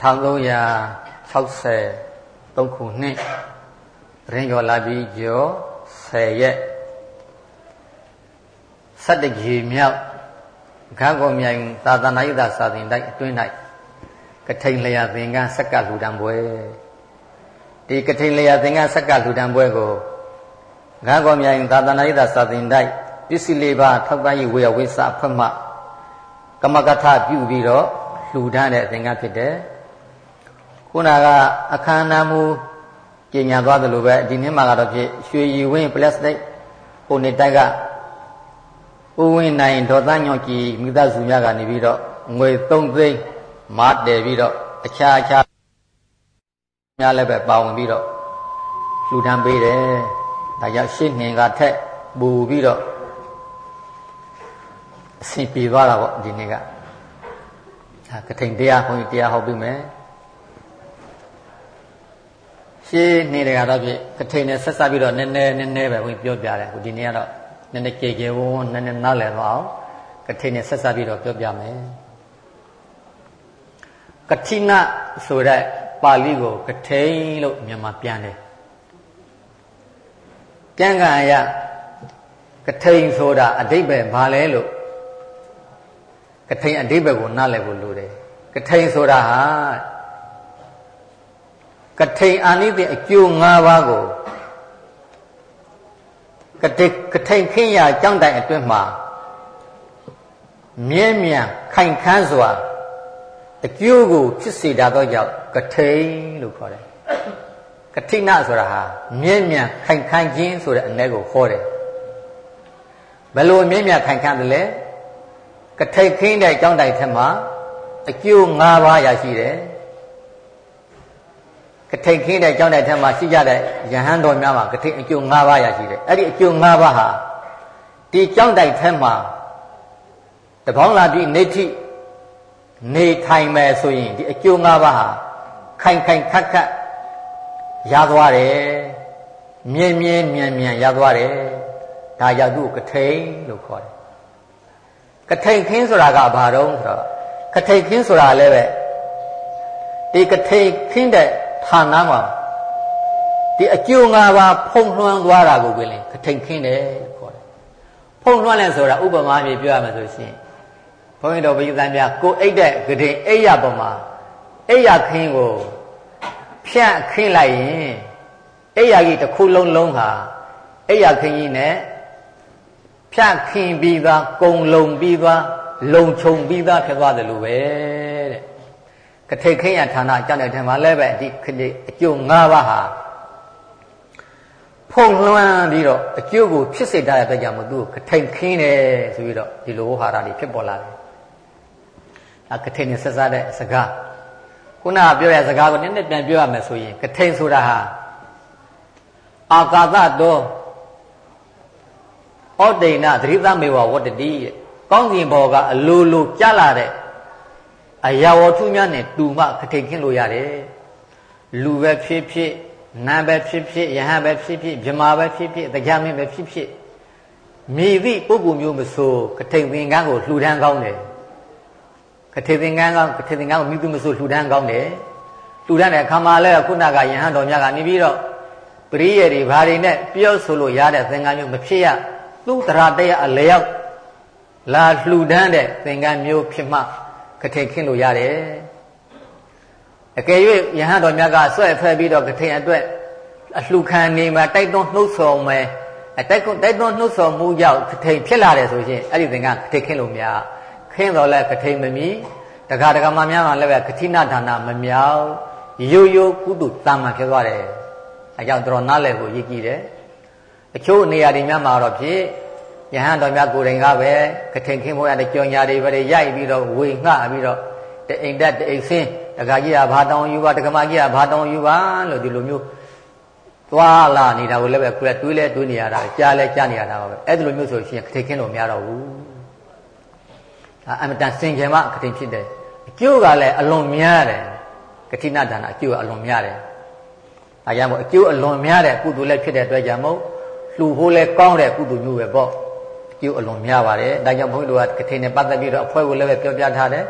1363ခုနှစ်ရင်ကျော်လာပြီးကျော်10ရက်17ကြီးမြောက်ခန်းကုန်မြိုင်သာသနာ့ယသစာသင်တိုက်အတွင်း၌ကထိန်လျာသင်္ကန်းဆက်ကလူတံပွဲဒီကထိန်လျာသင်္ကန်းဆက်ကလူတံပွဲကိုခန်းကုန်မြိုင်သာသနာ့ယသစာသင်တိုက်ပစ္စည်းလေးပါထောက်ပံ့ရေးဝေယဝိစာအဖွဲ့မှ ကမကထပြုပြီးတော့လှူဒန်းတဲ့သင်္ကန်းဖြစ်တယ် ခုနကအခမ်းအနားမူကျင်ညာသွားသလိုပဲဒီနေ့မှာကတော့ဖြစ်ရွှေရည်ဝင်းပလတ်စတစ်ပုံနေတိုက်ကဦးဝင်းနိုင်ဒေါ်သားညောင်ကြီးမိသားစုများကနေပြီးတော့ငွေ3သိန်းမတည်ပြီးတော့အခြားအခြားများလည်းပဲပါဝင်ပြီးတော့လှူဒန်းပေးတယ်ဒါကြောင့်ရှင်းနှင်ကထက်ပူပြီးတော့အဆင်ပြေသွားတာပေါ့ဒီနေ့ကကထိန်တရားခွန်တရားဟောပြီးမယ် ရှင်းနေတယ်ကတော့ဖြစ်ကထိန်နဲ့ဆက်ဆက်ပြီးတော့နည်းနည်းနည်းနည်းပဲဝင်ပြောပြတယ်ဟိုဒီနေ့ကတော့နည်းနည်းကြေကြေဝန်းဝန်းနည်းနည်းနားလည်သွားအောင်ကထိန်နဲ့ဆက်ဆက်ပြီးတော့ပြောပြမယ်ကတိနဆိုတဲ့ပါဠိကိုကထိန်လို့မြန်မာပြန်တယ်ကျမ်းဂန်ရကထိန်ဆိုတာအတိတ်ပဲဘာလဲလို့ကထိန်အတိတ်ပဲကိုနားလည်ဖို့လိုတယ်ကထိန်ဆိုတာဟာ ကထိန်အာနိသင်အကျိုး၅ပါးကိုကတိကထိန်ခင်းရာကြောင်းတိုင်အတွင်းမှာမြဲမြံခိုင်ခန်းစွာအကျိုးကိုဖြစ်စေတတ်သောကြောင့်ကထိန်လို့ခေါ်တယ်ကထိနဆိုတာဟာမြဲမြံခိုင်ခန်းခြင်းဆိုတဲ့အ ਨੇ ကိုခေါ်တယ်ဘယ်လိုမြဲမြံခိုင်ခန်းတယ်လဲကထိတ်ခင်းတဲ့ကြောင်းတိုင်ထက်မှာအကျိုး၅ပါးရရှိတယ် ကထိတ်ခင်းတဲ့ကြောင်းတိုင်ထက်မှာရှိကြတဲ့ယဟန်တော်များမှာကထိတ်အကျိုး၅ပါးရရှိတယ်အဲ့ဒီအကျိုး၅ပါးဟာဒီကြောင်းတိုင်ထက်မှာတပေါင်းလာပြီးနေထိနေထိုင်မယ်ဆိုရင်ဒီအကျိုး၅ပါးဟာခိုင်ခိုင်ခက်ခက်ရသွားတယ်မြဲမြဲမြန်မြန်ရသွားတယ်ဒါကြောင့်သူ့ကိုကထိန်လို့ခေါ်တယ်ကထိန်ခင်းဆိုတာကဘာတော့ဆိုတော့ကထိန်ခင်းဆိုတာလည်းပဲဒီကထိန်ခင်းတဲ့ ဌာနမှာဒီအကျိုး၅ပါးဖုံလွှမ်းသွားတာကိုပဲလေကထိန်ခင်းတယ်ခေါ်တယ်ဖုံလွှမ်းလဲဆိုတာဥပမာမျိုးပြောရမယ်ဆိုရှင်ဘုန်းကြီးတော်ဘုရားများကိုအိတ်တဲ့ကထိန်အိတ်ရပေါ်မှာအိတ်ရခင်းကိုဖြန့်ခင်းလိုက်ရင်အိတ်ရကြီးတစ်ခုလုံးလုံးဟာအိတ်ရခင်းကြီးနဲ့ဖြန့်ခင်ပြီးသားကုံလုံပြီးသားလုံခြုံပြီးသားဖြစ်သွားတယ်လို့ပဲတဲ့ ကထိတ်ခင်းရဌာနကြောင့်တဲ့ထဲမှာလည်းပဲဒီခတိအကျိုး၅ပါးဟာဖုံလွှမ်းပြီးတော့အကျိုးကိုဖြစ်စေတဲ့အတွက်ကြောင့်မို့သူ့ကိုကထိတ်ခင်းတယ်ဆိုပြီးတော့ဒီလိုဟာရတွေဖြစ်ပေါ်လာတယ်။အကထိတ်နဲ့ဆက်စားတဲ့စကားခုနကပြောရတဲ့စကားကိုနည်းနည်းပြန်ပြောရမယ်ဆိုရင်ကထိတ်ဆိုတာဟာအာကာသတော်ဩဒိဏသတိသမေဝဝတ္တတိတဲ့ကောင်းကင်ဘောကအလိုလိုကြလာတဲ့ အရာဝတ္ထုများနဲ့တူမှခထိန်ခင်းလို့ရတယ်လူပဲဖြစ်ဖြစ်နတ်ပဲဖြစ်ဖြစ်ယဟန်ပဲဖြစ်ဖြစ်မြမာပဲဖြစ်ဖြစ်တရားမင်းပဲဖြစ်ဖြစ်မိသည့်ပုဂ္ဂိုလ်မျိုးမဆိုကထိန်သင်္ကန်းကိုလှူဒန်းကောင်းတယ်ကထိန်သင်္ကန်းကောင်းကထိန်သင်္ကန်းကိုမိသူမဆိုလှူဒန်းကောင်းတယ်လှူဒန်းတဲ့အခါမှာလဲခုနကယဟန်တော်များကနေပြီးတော့ပရိယေတွေဘာတွေနဲ့ပြောဆိုလို့ရတဲ့သင်္ကန်းမျိုးမဖြစ်ရသူ့တရားတရားအလျောက်လာလှူဒန်းတဲ့သင်္ကန်းမျိုးဖြစ်မှ ကထိန်ခင်းလို့ရတယ်အကယ်၍ယဟန်တော်မြတ်ကဆွဲဖဲပြီးတော့ကထိန်အတွက်အလှခံနေမှာတိုက်တွန်းနှုတ်ဆော်မယ်အတိုက်တိုက်တွန်းနှုတ်ဆော်မှုကြောင့်ကထိန်ဖြစ်လာတယ်ဆိုရင်အဲ့ဒီသင်္ကန်းကထိန်ခင်းလို့များခင်းတော်လဲကထိန်မမီတခါတခါမှများမှလည်းပဲကတိနာဒါနမမြောက်ရိုးရိုးကုသတာမှန်ဖြစ်သွားတယ်အဲကြောင့်တော်နားလည်ဖို့ရည်ကြည်တယ်အချို့နေရာတွေများမှာတော့ဖြစ် ယဟန်တော်များကိုယ်တိုင်ကပဲကထင်ခင်းဖို့ရတဲ့ကြောင်ညာတွေပဲရိုက်ပြီးတော့ဝေငှပြီးတော့တအိမ်တက်တအိမ်ဆင်းတခါကြီးကဘာတောင်းယူပါတခါမကြီးကဘာတောင်းယူပါလို့ဒီလိုမျိုးသွားလာနေတာကိုလည်းပဲကိုယ်ကတွေးလဲတွေးနေရတာကြားလဲကြားနေရတာပါပဲအဲ့ဒီလိုမျိုးဆိုရှင်ကထင်ခင်းလို့မရတော့ဘူးဒါအမတန်စင်ကြယ်မှကထင်ဖြစ်တယ်အကျိုးကလည်းအလွန်များတယ်ကတိနာဒါနအကျိုးကအလွန်များတယ်အဲကြောင့်မို့အကျိုးအလွန်များတဲ့ကုသိုလ်လည်းဖြစ်တဲ့အတွက်ကြောင့်မို့လှူဖို့လဲကောင်းတဲ့ကုသိုလ်မျိုးပဲပေါ့ ကျိုးအလွန်များပါတယ်ဒါကြောင့်ဘုန်းကြီးတို့ကကထိန်နဲ့ပတ်သက်ပြီးတော့အဖွဲကိုလည်းပဲပြောပြထားတယ်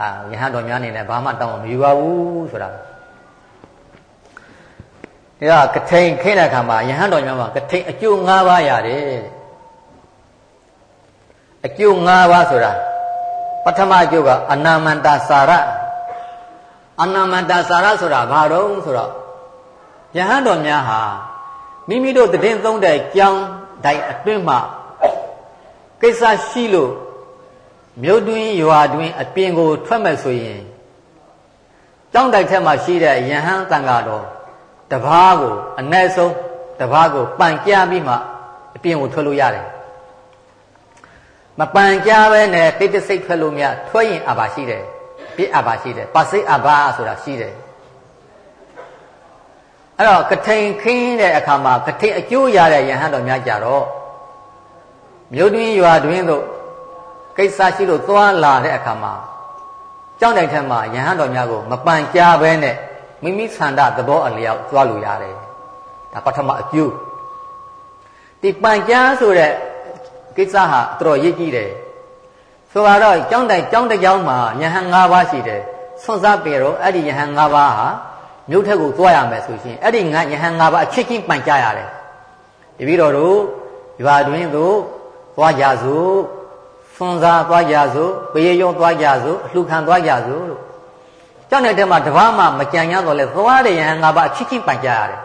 အာယဟန်တော်များအနေနဲ့ဘာမှတောင်းမယူပါဘူးဆိုတာဒါကထိန်ခင်းတဲ့အခါမှာယဟန်တော်များမှာကထိန်အကျိုး၅ပါးရတယ်အကျိုး၅ပါးဆိုတာပထမအကျိုးကအနာမန္တစာရအနာမန္တစာရဆိုတာဘာတော့ဆိုတော့ယဟန်တော်များဟာမိမိတို့တည်င်းသုံးတဲ့ကြောင်းတိုင်းအတွင်းမှာ ကိစ္စရှိလို့မြို့တွင်းရွာတွင်းအပြင်ကို ထွက်မဲ့ဆိုရင်ကြောင်းတိုက်ထက်မှာရှိတဲ့ယဟန်တန်ဃာတော်တပားကိုအ ਨੇ ဆုံးတပားကိုပန်ကြပြီးမှအပြင်ကိုထွက်လို့ရတယ်မပန်ကြပဲနဲ့တိတ်တဆိတ်ထွက်လို့မရထွက်ရင်အဘာရှိတယ်ပြစ်အဘာရှိတယ်ပါစိတ်အဘာဆိုတာရှိတယ်အဲ့တော့ကထိန်ခင်းတဲ့အခါမှာကထိန်အကျိုးရတဲ့ယဟန်တော်များကြတော့ မြို့တွင်းရွာတွင်းတို့ကိစ္စရှိလို့သွားလာတဲ့အခါမှာကြောင်းတိုင်ထက်မှာယဟန်တော်များကိုမပန်ကြားဘဲနဲ့မိမိဆန္ဒသဘောအလျောက်သွားလို့ရတယ်ဒါပထမအကျိုးဒီပန်ကြားဆိုတဲ့ကိစ္စဟာတော်တော်ရည်ကြီးတယ်ဆိုတော့ကြောင်းတိုင်ကြောင်းတစ်ကြောင်းမှာယဟန်၅ပါးရှိတယ်ဆွန်စားပေတော့အဲ့ဒီယဟန်၅ပါးဟာမြို့ထက်ကိုသွားရမယ်ဆိုရှင်အဲ့ဒီငါယဟန်၅ပါးအချစ်ချင်းပန်ကြားရတယ်တပည့်တော်တို့ရွာတွင်သို့ သွားကြစို့ဆွန်စားသွားကြစို့ပရေယုံသွားကြစို့အလှခံသွားကြစို့လို့ကြောင့်တဲ့တဲမှာတပားမှမကြံရတော့လဲသွားတဲ့ယဟန်၅ပါးအချစ်ချင်းပန်ကြားရတယ်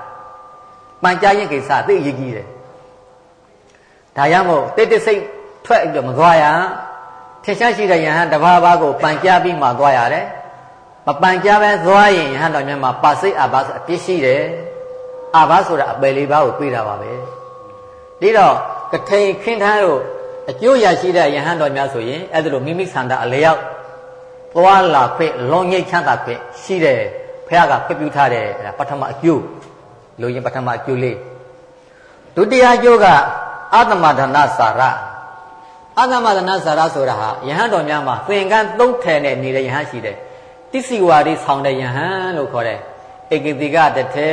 ပန်ကြားရင်ကိစ္စသိအရေးကြီးတယ်ဒါကြောင့်မို့တိတ်တဆိတ်ထွက်ပြီးတော့မသွားရထင်ရှားရှိတဲ့ယဟန်တပါးပါးကိုပန်ကြားပြီးမှသွားရတယ်မပန်ကြားပဲသွားရင်ယဟန်တော်မြတ်မှာပါစိတ်အဘဆိုအပြစ်ရှိတယ်အဘဆိုတာအပယ်လေးပါးကိုပြေးတာပါပဲဒီတော့ ကထိန်ခင်းထားလို့အကျိုးရရှိတဲ့ယဟန်တော်များဆိုရင်အဲ့ဒါလိုမိမိဆန္ဒအလျောက်သွားလာခွင့်လွန်ငိတ်ချမ်းသာခွင့်ရှိတယ်ဖះကခွင့်ပြုထားတယ်အဲ့ဒါပထမအကျိုးလိုရင်ပထမအကျိုးလေးဒုတိယအကျိုးကအသမဒနာစာရအသမဒနာစာရဆိုတာဟာယဟန်တော်များမှာသင်္ကန်းသုံးထည်နဲ့နေတဲ့ယဟန်ရှိတယ်တိစီဝါရီဆောင်တဲ့ယဟန်လို့ခေါ်တယ်ဧကတိကတထဲ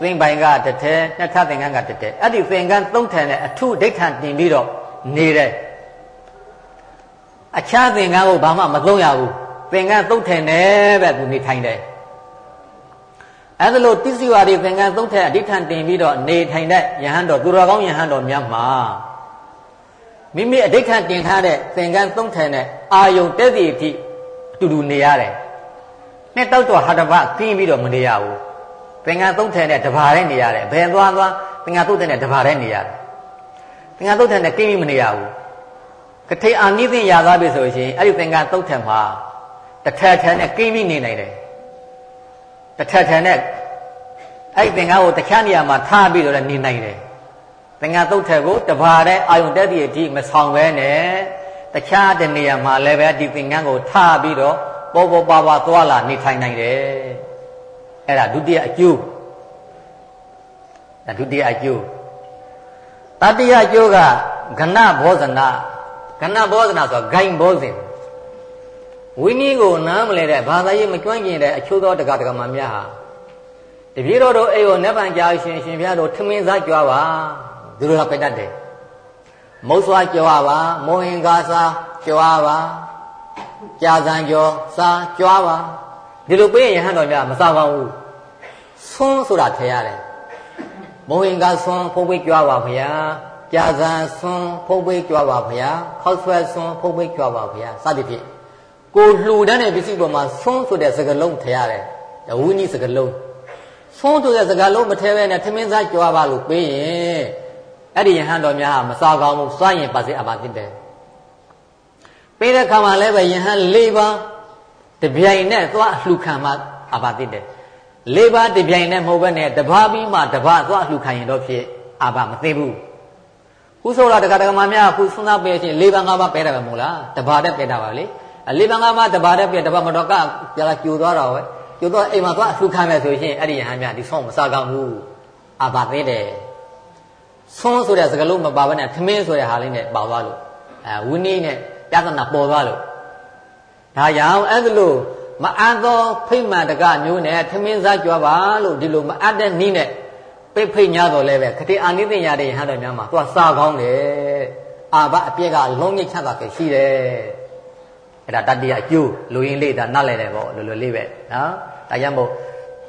သင်္ပိုင်ကတထဲနှစ်ထသင်္ကန်းကတထဲအဲ့ဒီသင်္ကန်းသုံးထည်နဲ့အထုဒိဋ္ဌံတင်ပြီးတော့နေတယ်အခြားသင်္ကန်းကိုဘာမှမသုံးရဘူးသင်္ကန်းသုံးထည်နဲ့ပဲသူနေထိုင်တယ်အဲဒါလို့တိစီဝါဒီသင်္ကန်းသုံးထက်အဋ္ဌံတင်ပြီးတော့နေထိုင်တဲ့ယဟန်တော်သူတော်ကောင်းယဟန်တော်များမှာမိမိအဋ္ဌံတင်ထားတဲ့သင်္ကန်းသုံးထက်နဲ့အာယုံတက်သည့်အထိအတူတူနေရတယ်။နှစ်တောက်တော့ဟာတပကင်းပြီးတော့မနေရဘူး။ သင်္ကန်းသုံးထက်နဲ့တဘာတဲ့နေရတယ်။ဘယ်သွားသွားသင်္ကန်းသုံးထက်နဲ့တဘာတဲ့နေရတယ်။သင်္ကန်းသုံးထက်နဲ့ကင်းပြီးမနေရဘူး။ကထိန်အာနိသင်ရသွားပြီဆိုရင်အဲ့ဒီသင်္ကန်းသုံးထက်မှာတစ်ထက်ထက်နဲ့ကင်းပြီးနေနိုင်တယ်။တစ်ထက်ထန်နဲ့အဲ့သင်္ကန်းကိုတခြားနေရာမှာထားပြီးတော့လည်းနေနိုင်တယ်သင်္ကန်းသုတ်ထက်ကိုတဘာတဲ့အာယုန်တက်သည့်အထိမဆောင်ပဲနဲ့တခြားတဲ့နေရာမှာလည်းပဲဒီသင်္ကန်းကိုထားပြီးတော့ပေါ်ပေါ်ပါပါသွားလာနေထိုင်နိုင်တယ် အဲ့ဒါဒုတိယအကျိုးဒါဒုတိယအကျိုးတတိယအကျိုးကကဏဘောဇနာကဏဘောဇနာဆိုဂိုင်ဘောဇင်ဝိနည်းကိုနားမလဲတဲ့ဘာသာရေးမကျွမ်းကျင်တဲ့အချို့သောတက္ကသမာများဟာတပြေတော်တို့အိယောနတ်ပံကြာရှင်ရှင်ဘုရားတို့ထမင်းစားကြွားပါသူတို့ကပဲတတ်တယ်မုတ်စွာကြွားပါမောဟင်္ကာစားကြွားပါကြာစံကျော်စားကြွားပါ ဒီလိုပေးရင်ယဟန်တော်များမစားပါဘူးဆွန်းဆိုတာထည့်ရတယ်မောဟင်္ကာဆွန်းဖုတ်ပိတ်ကြွားပါဘုရားကြာစံဆွန်းဖုတ်ပိတ်ကြွားပါဘုရားခောက်ဆွဲဆွန်းဖုတ်ပိတ်ကြွားပါဘုရားစသဖြင့်ကိုလှူဒန်းတဲ့ပစ္စည်းပေါ်မှာဆုံးဆိုတဲ့စကလုံးထည့်ရတယ်ဝိနည်းစကလုံးဆုံးဆိုတဲ့စကလုံးမထည့်ဘဲနဲ့ထမင်းစားကြွားပါလို့ပေးရင်အဲ့ဒီယဟန်တော်များဟာမစားကောင်းဘူးစွန့်ရင်ပါစေအပါဖြစ်တယ်ပေးတဲ့ခါမှာလည်းပဲယဟန်၄ပါး တပြိုင်နဲ့သွားလှူခံမှအပါဖြစ်တယ်၄ပါးတပြိုင်နဲ့မဟုတ်ဘဲနဲ့တပါးပြီးမှတပါးသွားလှူခံရင်တော့ဖြစ်အပါမသိဘူးခုဆိုတော့တက္ကະတက္ကမများခုစဉ်းစားပေးချင်း၄ပါး၅ပါးပဲတာပဲမဟုတ်လားတပါးတည်းပဲတာပါလေအလေးပံကမှတပါးတဲ့ပြတပါးမတော်ကပြလာကျူသွားတော့ပဲကျူတော့အိမ်မှာသွားအထုခံမယ်ဆိုရင်အဲ့ဒီယဟန်မြဒီဆုံးမစားကောင်းဘူးအာပါသေးတယ်ဆုံးဆိုတဲ့စကားလုံးမပါဘဲနဲ့သမင်းဆိုတဲ့ဟာလေးနဲ့ပါသွားလို့အဲဝိနည်းနဲ့ပြဿနာပေါ်သွားလို့ ဒါကြောင့်အဲ့ဒါလို့မအပ်သောဖိမှန်တကမျိုးနဲ့သမင်းစားကြွားပါလို့ဒီလိုမအပ်တဲ့နည်းနဲ့ပိတ်ဖိတ်냐တော့လဲပဲခတိအာနိသိညာတဲ့ယဟန်တော်များမှာသွားစားကောင်းတယ်အာဘအပြက်ကလုံးညစ်ချတာပဲရှိတယ်အဲ့ဒါတတိယအကျိုးလူရင်းလေးဒါနားလဲတယ်ပေါ့လိုလိုလေးပဲနော်ဒါကြောင့်မို့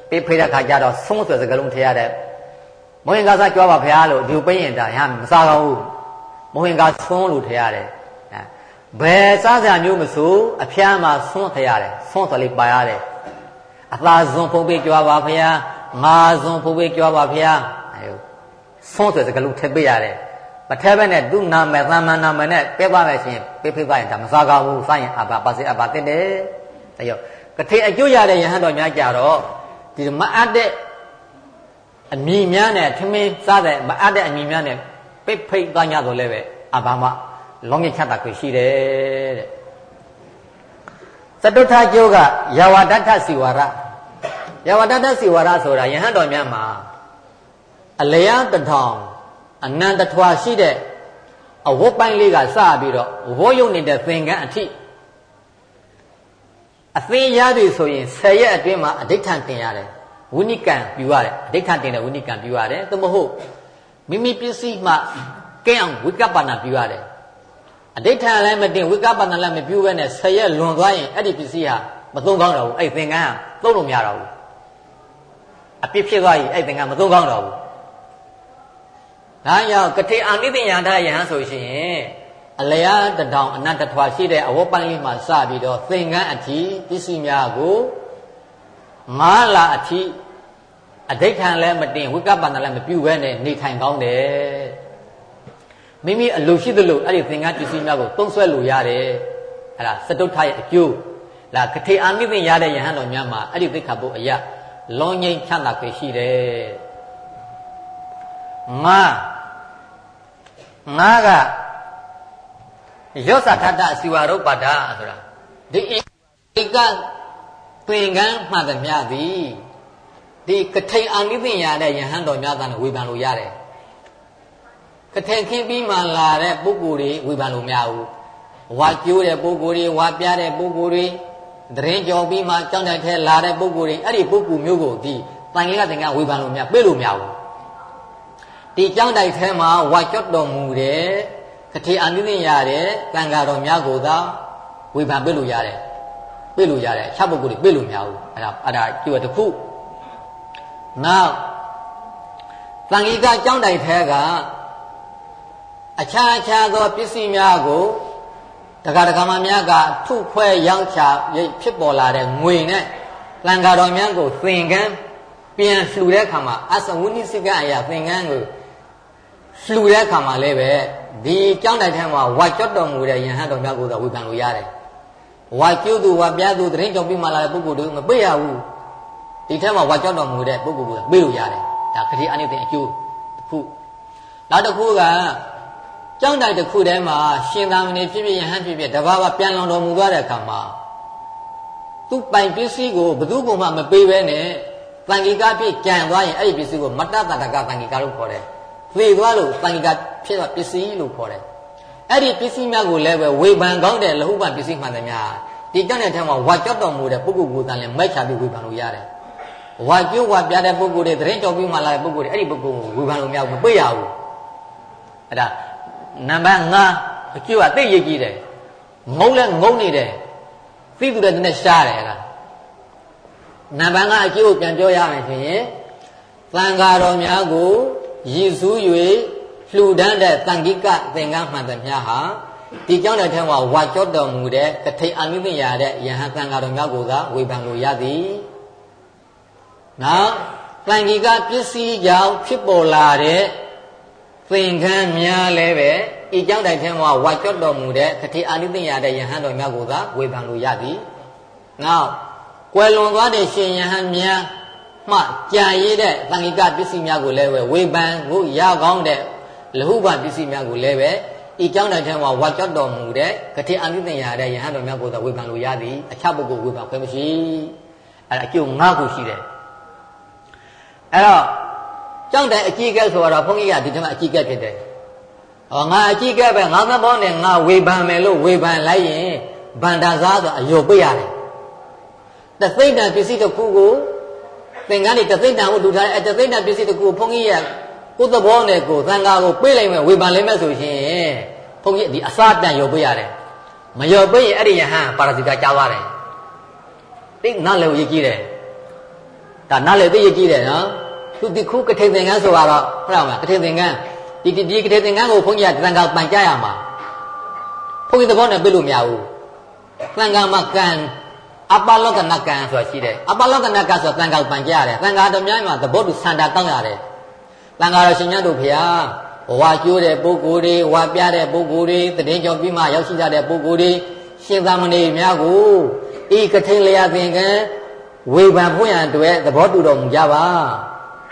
ပေးဖိတဲ့ခါကျတော့ဆုံးဆိုစကလုံးထည့်ရတဲ့မဝင်ကားစားကြွားပါဖရားလို့ဒီပိရင်ဒါရမစားကောင်းဘူးမဝင်ကားဆုံးလို့ထည့်ရတယ် ဘယ်စားစရာမျိုးမဆိုအဖျားမှာဆုံးထည့်ရတယ်ဆုံးဆိုလေးပါရတယ်အသာဇွန်ဖုံးပေးကြွားပါဖရားငါဇွန်ဖုံးပေးကြွားပါဖရားအဲဆုံးဆိုစကလုံးထည့်ပေးရတယ်မထဲဘဲနဲ့သူ့နာမည်သမ္မာနာမည်နဲ့ပြပါမယ်ရှင်ပြဖိပါရင်ဒါမစားကောင်းဘူးစားရင်အဘာပါစေအဘာတက်တယ်ဒါကြောင့်ကထေအကျိုးရတဲ့ယဟန်တော်များကြတော့ဒီမအပ်တဲ့အမိများနဲ့ထမင်းစားတဲ့မအပ်တဲ့အမိများနဲ့ပိတ်ဖိတ်သွားကြတော့လည်းပဲအဘာမ လောမြချတာခွေရှိတယ်တဲ့သတုထကျိုးကယဝတ္ထစီဝါရယဝတ္ထစီဝါရဆိုတာယဟန်တော်များမှာအလျားတထောင်အနန္တထွာရှိတဲ့အဝတ်ပိုင်းလေးကစပြီးတော့ဝေါ်ယုံနေတဲ့သင်္ကန်းအထိအသင်ရပြီဆိုရင်10ရက်အတွင်းမှာအဋိဋ္ဌံတင်ရတယ်ဝိနိကံပြုရတယ်အဋိဋ္ဌံတင်တဲ့ဝိနိကံပြုရတယ်သို့မဟုတ်မိမိပစ္စည်းမှကဲအောင်ဝိကပ္ပနာပြုရတယ် အဋိဋ္ဌံလည်းမတင်ဝိကပ္ပနာလည်းမပြုဘဲနဲ့10ရက်လွန်သွားရင်အဲ့ဒီပစ္စည်းဟာမသုံးကောင်းတော့ဘူးအဲ့သင်္ကန်းဟာသုံးလို့မရတော့ဘူးအပြစ်ဖြစ်သွားရင်အဲ့သင်္ကန်းမသုံးကောင်းတော့ဘူးဒါကြောင့်ကတိအာနိသိညာထယဟန်ဆိုရှင်အလျားတထောင်အနတ်တထွာရှိတဲ့အဝတ်ပိုင်းလေးမှာစပြီးတော့သင်္ကန်းအထိပစ္စည်းများကိုငါးလအထိအဋိဋ္ဌံလည်းမတင်ဝိကပ္ပန္နလည်းမပြုဘဲနဲ့နေထိုင်ကောင်းတယ် မိမိအလိုရှိသလိုအဲ့ဒီသင်္ကန်းပစ္စည်းများကိုသုံးဆွဲလို့ရတယ်အဲ့ဒါစတုထရဲ့အကျိုးလာကတိအာနိသိရတဲ့ယဟန်တော်များမှာအဲ့ဒီသိက္ခာပုအရာလွန်ငိမ့်ချမ်းသာခွေရှိတယ်ငါငါကရောသထတစီဝရုပ္ပဒဆိုတာဒီဧကပင်ကန်းမှန်သမျှသည်ဒီကထိန်အာနိသိညာတဲ့ယဟန်တော်များသားနဲ့ဝေဖန်လို့ရတယ် ကထိန်ခင်းပြီးမှလာတဲ့ပုဂ္ဂိုလ်တွေဝေဖန်လို့မရဘူးဝါကျိုးတဲ့ပုဂ္ဂိုလ်တွေဝါပြတဲ့ပုဂ္ဂိုလ်တွေတရင်ကြော်ပြီးမှကြောင်းတဲ့ထဲလာတဲ့ပုဂ္ဂိုလ်တွေအဲ့ဒီပုဂ္ဂိုလ်မျိုးကိုဒီတန်ကြီးကတင်ကဝေဖန်လို့မရပြေးလို့မရဘူးဒီကြောင်းတိုက်ထဲမှာဝါကျွတ်တော်မူတဲ့ကတိအာနိသင်ရတဲ့တန်ဃာတော်များကိုသာဝေဖန်ပေးလို့ရတယ်ပေးလို့ရတယ်အခြားပုဂ္ဂိုလ်တွေပေးလို့မရဘူးအဲ့ဒါအဲ့ဒါကြည့်ရတခုနောက်တန်ကြီးကကြောင်းတိုက်ထဲက အခြားအခြားသောပစ္စည်းများကိုတက္ကရာမများကထုခွဲရောင်းချဖြစ်ပေါ်လာတဲ့ငွေနဲ့တန်ဃာတော်များကိုသင်္ကန်းပြန်လှူတဲ့အခါမှာအသဝိနိစိကအရာသင်္ကန်းကိုလှူတဲ့အခါမှာလည်းပဲဒီကြောင်းတိုက်ထဲမှာဝါကျွတ်တော်မူတဲ့ယဟန်တော်များကိုသာဝေဖန်လို့ရတယ်ဝါကျွတ်သူဝါပြားသူတရင်ကြောင့်ပြီးမှလာတဲ့ပုဂ္ဂိုလ်တွေမပေးရဘူးဒီထဲမှာဝါကျွတ်တော်မူတဲ့ပုဂ္ဂိုလ်ကပေးလို့ရတယ်ဒါခတိအနိသင်အကျိုးတစ်ခုနောက်တစ်ခုက ကြောင်းတိုက်တစ်ခုထဲမှာရှင်သာမဏေဖြစ်ဖြစ်ယဟန်ဖြစ်ဖြစ်တဘာဝပြန်လောင်တော်မူသွားတဲ့အခါမှာသူပိုင်ပစ္စည်းကိုဘသူကမှမပေးဘဲနဲ့တန်ဂီကဖြစ်ကြံသွားရင်အဲ့ဒီပစ္စည်းကိုမတ္တတတကတန်ဂီကလို့ခေါ်တယ်သေသွားလို့တန်ဂီကဖြစ်တော့ပစ္စည်းလို့ခေါ်တယ်အဲ့ဒီပစ္စည်းများကိုလည်းပဲဝေဖန်ကောင်းတဲ့လဟုပပစ္စည်းမှန်တယ်များဒီကြောင့်တဲ့ထက်မှာဝါကြောက်တော်မူတဲ့ပုဂ္ဂိုလ်ကိုယ်တိုင်လည်းမိုက်ချပြီးဝေဖန်လို့ရတယ်ဝါကျိုးဝါပြတဲ့ပုဂ္ဂိုလ်တွေတရင်ကြော်ပြီးမှလာတဲ့ပုဂ္ဂိုလ်တွေအဲ့ဒီပုဂ္ဂိုလ်ကိုဝေဖန်လို့မရဘူးမတွေ့ရဘူးအဲ့ဒါ နံပါတ်5အကျိုးကသိရကြီးတယ်ငုံလဲငုံနေတယ်သိသူတဲ့တည်းရှားတယ်အဲ့ဒါနံပါတ်5အကျိုးကိုပြန်ပြောရမယ်ဆိုရင်သံဃာတော်များကိုရည်စူး၍လှူဒန်းတဲ့တန်ခိကသင်္ကန်းမှန်သမျှဟာဒီကြောင့်တဲ့ထဲမှာဝါကြော့တော်မူတဲ့ကထိန်အမိသိရတဲ့ယဟန်သံဃာတော်များကိုသာဝေဖန်လို့ရသည်နောက်တန်ခိကပစ္စည်းကြောင့်ဖြစ်ပေါ်လာတဲ့ သင်္ကန်းများလည်းပဲဤကြောင့်တဲ့ထဲမှာဝါကြော့တော်မူတဲ့ကထိန်အမိသိရတဲ့ယဟန်တော်များကိုသာဝေဖန်လို့ရသည်နောက်ကွယ်လွန်သွားတဲ့ရှင်ယဟန်များမှကြံရည်တဲ့တန်ခိကပစ္စည်းများကိုလည်းပဲဝေဖန်ဖို့ရကောင်းတဲ့လဟုပပစ္စည်းများကိုလည်းပဲဤကြောင့်တဲ့ထဲမှာဝါကြော့တော်မူတဲ့ကတိအနိသင်ရတဲ့ယဟန်တော်များကိုသာဝေဖန်လို့ရသည်အခြားပုဂ္ဂိုလ်ဝေဖန်ခွင့်မရှိအဲ့ဒါအကျိုး၅ခုရှိတယ်အဲ့တော့ ကြောင့်တဲ့အကြီးကဲဆိုတော့ဘုန်းကြီးကဒီထဲမှာအကြီးကဲဖြစ်တယ်ဟောငါအကြီးကဲပဲငါသဘောနဲ့ငါဝေဖန်မယ်လို့ဝေဖန်လိုက်ရင်ဗန္တာစားဆိုအယုတ်ပေးရတယ်တသိမ့်တန်ပစ္စည်းတစ်ခုကိုသင်္ကန်းတွေတသိမ့်တန်ကိုလူထားတဲ့တသိမ့်တန်ပစ္စည်းတစ်ခုကိုဘုန်းကြီးကကိုယ်သဘောနဲ့ကိုယ်သံဃာကိုပေးလိုက်မယ်ဝေဖန်လိုက်မယ်ဆိုရှင်ဘုန်းကြီးဒီအစတန်ရုပ်ပေးရတယ်မလျော်ပေးရင်အဲ့ဒီယဟန်ပါရဇိကကြားသွားတယ်တိတ်နားလေကိုရည်ကြီးတယ်ဒါနားလေသိရည်ကြီးတယ်နော် သူဒီခုကထိန်သင်္ကန်းဆိုတော့ဟုတ်လားမလားကထိန်သင်္ကန်းဒီဒီကထိန်သင်္ကန်းကိုဘုန်းကြီးကတန်ခါပန်ကြရမှာဘုန်းကြီးသဘောနဲ့ပြလို့မရဘူးတန်ခါမှာကံအပလောကနကံဆိုတာရှိတယ်အပလောကနကံဆိုတာတန်ခါပန်ကြရတယ်တန်ခါတော်များမှာသဘောတူစန္ဒာတောင်းရတယ်တန်ခါတော်ရှင်မြတ်တို့ဖျားဝါကျိုးတဲ့ပုဂ္ဂိုလ်တွေဝါပြတဲ့ပုဂ္ဂိုလ်တွေတည်င်းကြောင့်ပြီးမှရောက်ရှိကြတဲ့ပုဂ္ဂိုလ်တွေရှင်သာမဏေများကိုဤကထိန်လျာသင်္ကန်းဝေဖန်ဖို့ရန်အတွက်သဘောတူတော်မူကြပါ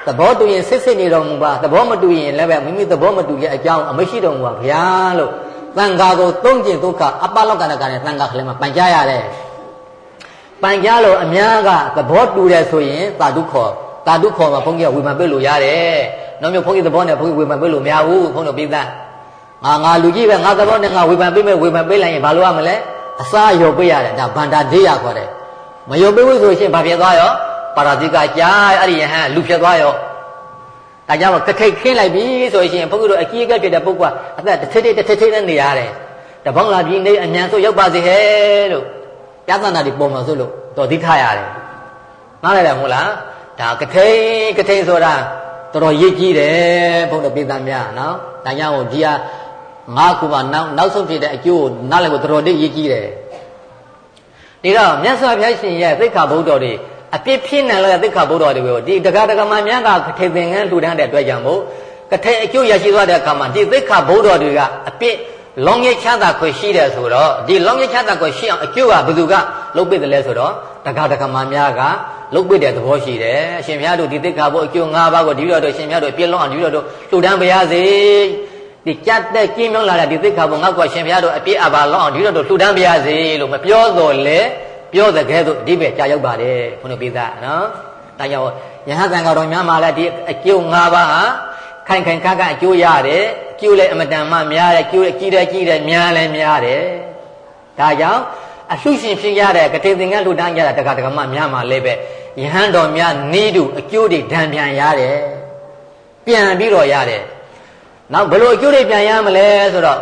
သဘောတူရင်စစ်စစ်နေတော်မူပါသဘောမတူရင်လည်းပဲမိမိသဘောမတူတဲ့အကြောင်းအမရှိတော်မူပါဗျာလို့သံဃာကိုသုံးကျင်ဒုက္ခအပလောကနကနဲ့သံဃာခလည်းမှာပန်ကြရတယ်ပန်ကြလို့အများကသဘောတူတယ်ဆိုရင်သာဓုခေါ်သာဓုခေါ်မှာဘုန်းကြီးကဝေဖန်ပေးလို့ရတယ်နောက်မျိုးဘုန်းကြီးသဘောနဲ့ဘုန်းကြီးဝေဖန်ပေးလို့မရဘူးဘုန်းတော်ပြသငါငါလူကြီးပဲငါသဘောနဲ့ငါဝေဖန်ပေးမယ်ဝေဖန်ပေးလိုက်ရင်ဘာလို့ရမလဲအစာရုပ်ပေးရတယ်ဒါဗန္တာဒေယခေါ်တယ်မရုပ်ပေးဘူးဆိုရှင်ဘာဖြစ်သွားရော ပါရာဇိကကြားအဲ့ဒီယဟန်လူဖြစ်သွားရောဒါကြောင့်ကထိတ်ခင်းလိုက်ပြီဆိုရင်ဘုန်းကြီးတို့အကြီးအကဲဖြစ်တဲ့ပုဂ္ဂိုလ်ကအသက်တစ်ထစ်တစ်ထစ်တစ်နဲ့နေရတယ်တပေါင်းလာပြီးနေအញ្ញံဆိုရောက်ပါစေဟဲ့လို့ပြဿနာတွေပေါ်မှာဆိုလို့တော်သိထားရတယ်နားလည်တယ်မဟုတ်လားဒါကထိန်ကထိန်ဆိုတာတော်တော်ရည်ကြီးတယ်ဘုန်းတော်ပြည်သားများနော်ဒါကြောင့်ဒီဟာငါကူမှနောက်နောက်ဆုံးဖြစ်တဲ့အကျိုးကိုနားလည်ဖို့တော်တော်လေးရည်ကြီးတယ်ဒီတော့မြတ်စွာဘုရားရှင်ရဲ့သိက္ခာဘုဒ္ဓတွေ အပြစ်ဖြစ်နေလို့သိက္ခာဘုဒ္ဓတွေကိုဒီတက္ကတက္ကမများကကထိန်သင်္ကန်းလှူဒန်းတဲ့အတွက်ကြောင့်မို့ကထိန်အကျိုးရရှိသွားတဲ့အခါမှာဒီသိက္ခာဘုဒ္ဓတွေကအပြစ်လောင်ရချမ်းသာခွေရှိတယ်ဆိုတော့ဒီလောင်ရချမ်းသာခွေရှိအောင်အကျိုးကဘယ်သူကလုပ်ပေးတယ်လဲဆိုတော့တက္ကတက္ကမများကလုပ်ပေးတဲ့သဘောရှိတယ်အရှင်ဘုရားတို့ဒီသိက္ခာဘုအကျိုး၅ပါးကိုဒီလိုတော့ရှင်ဘုရားတို့ပြည့်လုံးအောင်ဒီလိုတော့လှူဒန်းပါရစေဒီကြက်တဲ့ကျင်းမြောင်းလာတဲ့ဒီသိက္ခာဘုငါ့ကိုရှင်ဘုရားတို့အပြည့်အပါလောက်အောင်ဒီလိုတော့လှူဒန်းပါရစေလို့မပြောတော့လေ ပြောတဲ့ကဲသို့အဓိပ္ပာယ်ကြာရောက်ပါတယ်ခုနပိသနော်ဒါကြောင့်ယဟန်သံဃာတော်များမှာလည်းဒီအကျိုး၅ပါးဟာခိုင်ခိုင်ခန့်ခန့်အကျိုးရတယ်အကျိုးလည်းအမတန်မှများတယ်အကျိုးလည်းကြီးတယ်ကြီးတယ်များလည်းများတယ်ဒါကြောင့်အလှရှင်ဖြစ်ရတဲ့ကတိသင်္ကန်းလှူဒန်းကြတာတက္ကတက္ကမများမှာလည်းပဲယဟန်တော်များနေတူအကျိုးတွေဒဏ်ပြန်ရတယ်ပြန်ပြီးတော့ရတယ်နောက်ဘယ်လိုအကျိုးတွေပြန်ရမလဲဆိုတော့